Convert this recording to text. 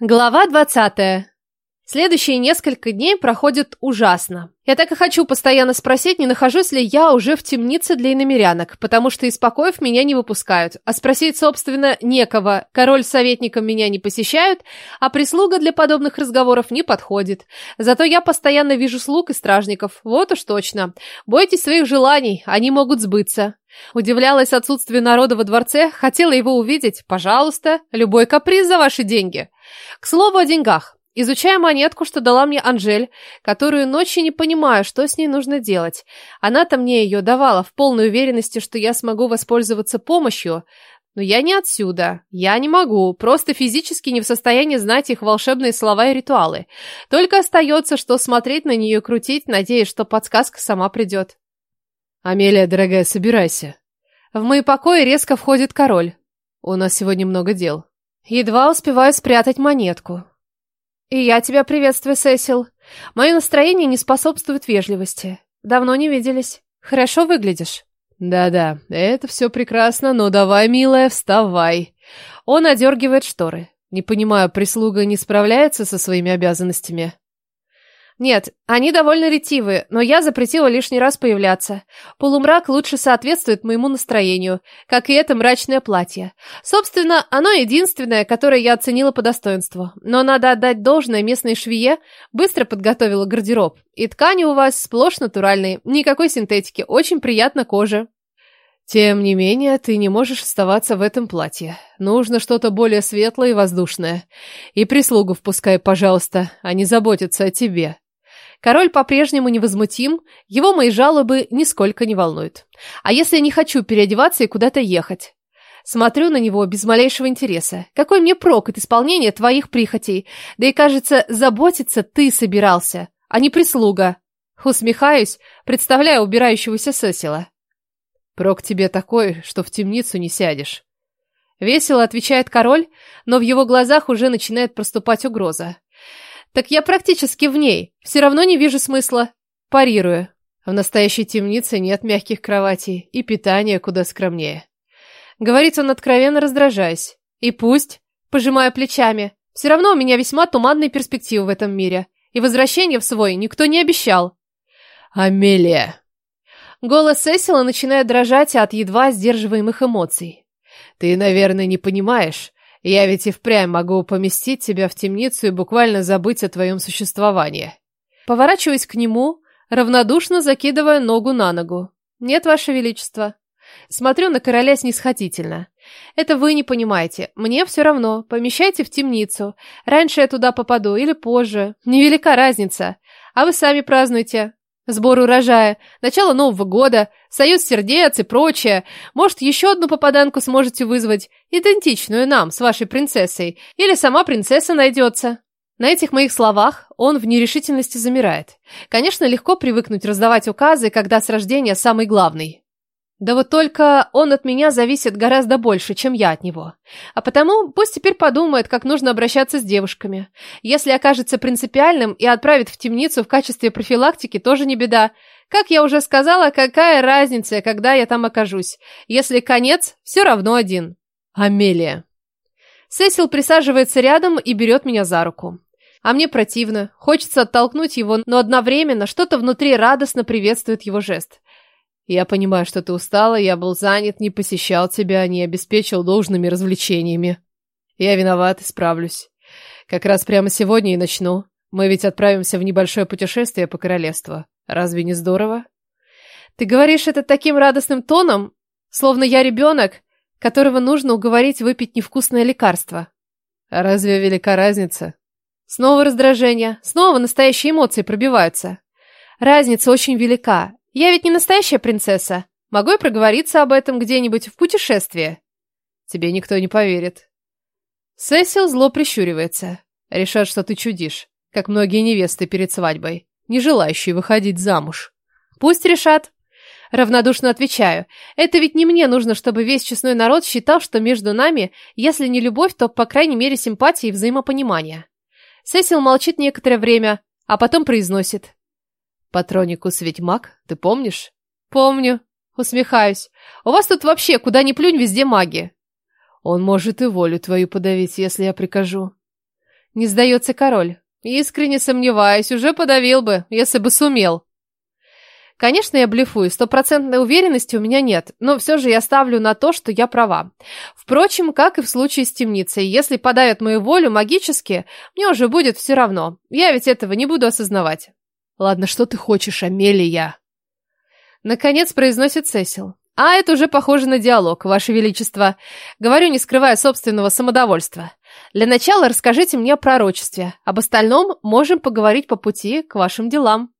Глава двадцатая. Следующие несколько дней проходят ужасно. Я так и хочу постоянно спросить, не нахожусь ли я уже в темнице для иномерянок, потому что из покоев меня не выпускают. А спросить, собственно, некого. Король с советником меня не посещают, а прислуга для подобных разговоров не подходит. Зато я постоянно вижу слуг и стражников. Вот уж точно. Бойтесь своих желаний, они могут сбыться. Удивлялась отсутствию народа во дворце, хотела его увидеть. Пожалуйста, любой каприз за ваши деньги. К слову о деньгах. Изучая монетку, что дала мне Анжель, которую ночью не понимаю, что с ней нужно делать. Она-то мне ее давала в полной уверенности, что я смогу воспользоваться помощью. Но я не отсюда. Я не могу. Просто физически не в состоянии знать их волшебные слова и ритуалы. Только остается, что смотреть на нее крутить, надеясь, что подсказка сама придет. Амелия, дорогая, собирайся. В мои покои резко входит король. У нас сегодня много дел. Едва успеваю спрятать монетку. «И я тебя приветствую, Сесил. Мое настроение не способствует вежливости. Давно не виделись. Хорошо выглядишь». «Да-да, это все прекрасно, но давай, милая, вставай». Он одергивает шторы. Не понимаю, прислуга не справляется со своими обязанностями. Нет, они довольно ретивые, но я запретила лишний раз появляться. Полумрак лучше соответствует моему настроению, как и это мрачное платье. Собственно, оно единственное, которое я оценила по достоинству. Но надо отдать должное местной швее, быстро подготовила гардероб. И ткани у вас сплошь натуральные, никакой синтетики, очень приятно коже. Тем не менее, ты не можешь оставаться в этом платье. Нужно что-то более светлое и воздушное. И прислугу впускай, пожалуйста, они заботятся о тебе. Король по-прежнему невозмутим, его мои жалобы нисколько не волнуют. А если я не хочу переодеваться и куда-то ехать? Смотрю на него без малейшего интереса. Какой мне прок от исполнения твоих прихотей? Да и, кажется, заботиться ты собирался, а не прислуга. Усмехаюсь, представляя убирающегося Сесила. Прок тебе такой, что в темницу не сядешь. Весело отвечает король, но в его глазах уже начинает проступать угроза. Так я практически в ней. Все равно не вижу смысла. Парирую. В настоящей темнице нет мягких кроватей, и питание куда скромнее. Говорит он откровенно раздражаясь. И пусть, пожимая плечами, все равно у меня весьма туманные перспективы в этом мире. И возвращение в свой никто не обещал. Амелия. Голос Сесила начинает дрожать от едва сдерживаемых эмоций. Ты, наверное, не понимаешь, я ведь и впрямь могу поместить тебя в темницу и буквально забыть о твоем существовании. Поворачиваясь к нему, равнодушно закидывая ногу на ногу. Нет, ваше величество. Смотрю на короля снисходительно. Это вы не понимаете. Мне все равно. Помещайте в темницу. Раньше я туда попаду или позже. Невелика разница. А вы сами празднуйте. Сбор урожая, начало Нового года, союз сердец и прочее. Может, еще одну попаданку сможете вызвать, идентичную нам, с вашей принцессой. Или сама принцесса найдется. На этих моих словах он в нерешительности замирает. Конечно, легко привыкнуть раздавать указы, когда с рождения самый главный. Да вот только он от меня зависит гораздо больше, чем я от него. А потому пусть теперь подумает, как нужно обращаться с девушками. Если окажется принципиальным и отправит в темницу в качестве профилактики, тоже не беда. Как я уже сказала, какая разница, когда я там окажусь? Если конец, все равно один. Амелия. Сесил присаживается рядом и берет меня за руку. А мне противно. Хочется оттолкнуть его, но одновременно что-то внутри радостно приветствует его жест. Я понимаю, что ты устала, я был занят, не посещал тебя, не обеспечил должными развлечениями. Я виноват, исправлюсь. Как раз прямо сегодня и начну. Мы ведь отправимся в небольшое путешествие по королевству. Разве не здорово? Ты говоришь это таким радостным тоном, словно я ребенок, которого нужно уговорить выпить невкусное лекарство. А разве велика разница? Снова раздражение, снова настоящие эмоции пробиваются. Разница очень велика, я ведь не настоящая принцесса. Могу я проговориться об этом где-нибудь в путешествии? Тебе никто не поверит. Сесил зло прищуривается. Решат, что ты чудишь, как многие невесты перед свадьбой, не желающие выходить замуж. Пусть решат. Равнодушно отвечаю. Это ведь не мне нужно, чтобы весь честной народ считал, что между нами, если не любовь, то, по крайней мере, симпатия и взаимопонимание. Сесил молчит некоторое время, а потом произносит. Патроникус ведь маг, ты помнишь? Помню. Усмехаюсь. У вас тут вообще, куда ни плюнь, везде маги. Он может и волю твою подавить, если я прикажу. Не сдается король. Искренне сомневаюсь, уже подавил бы, если бы сумел. Конечно, я блефую, стопроцентной уверенности у меня нет, но все же я ставлю на то, что я права. Впрочем, как и в случае с темницей, если подавят мою волю магически, мне уже будет все равно. Я ведь этого не буду осознавать. Ладно, что ты хочешь, Амелия? Наконец произносит Сесил. А это уже похоже на диалог, Ваше Величество. Говорю, не скрывая собственного самодовольства. Для начала расскажите мне о пророчестве. Об остальном можем поговорить по пути к вашим делам.